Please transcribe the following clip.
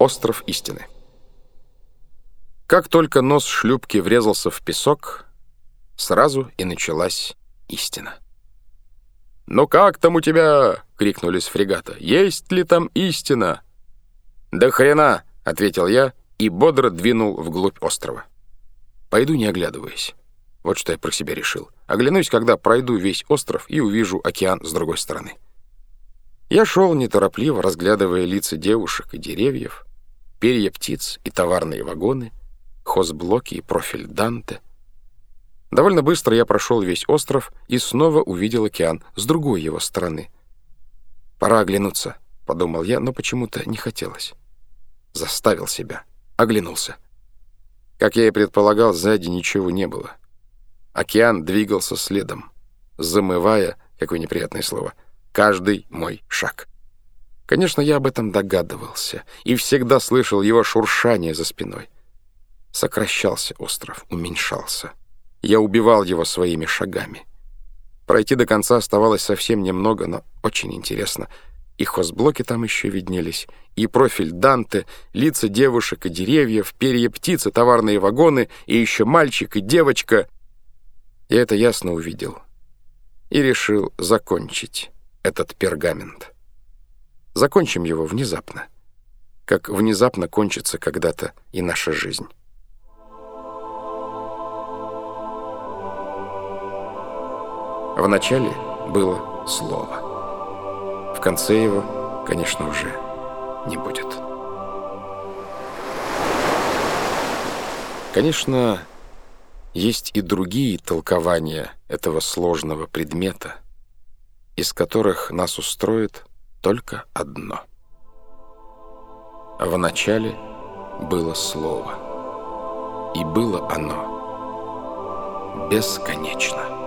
Остров истины. Как только нос шлюпки врезался в песок, сразу и началась истина. «Ну как там у тебя?» — крикнули с фрегата. «Есть ли там истина?» «Да хрена!» — ответил я и бодро двинул вглубь острова. «Пойду не оглядываясь». Вот что я про себя решил. Оглянусь, когда пройду весь остров и увижу океан с другой стороны. Я шел неторопливо, разглядывая лица девушек и деревьев, перья птиц и товарные вагоны, хозблоки и профиль Данте. Довольно быстро я прошел весь остров и снова увидел океан с другой его стороны. «Пора оглянуться», — подумал я, но почему-то не хотелось. Заставил себя. Оглянулся. Как я и предполагал, сзади ничего не было. Океан двигался следом, замывая, какое неприятное слово, каждый мой шаг. Конечно, я об этом догадывался и всегда слышал его шуршание за спиной. Сокращался остров, уменьшался. Я убивал его своими шагами. Пройти до конца оставалось совсем немного, но очень интересно. И хозблоки там еще виднелись, и профиль Данте, лица девушек и деревьев, перья птицы, товарные вагоны, и еще мальчик и девочка. Я это ясно увидел и решил закончить этот пергамент. Закончим его внезапно, как внезапно кончится когда-то и наша жизнь. В начале было слово. В конце его, конечно, уже не будет. Конечно, есть и другие толкования этого сложного предмета, из которых нас устроит только одно. В начале было слово, и было оно бесконечно.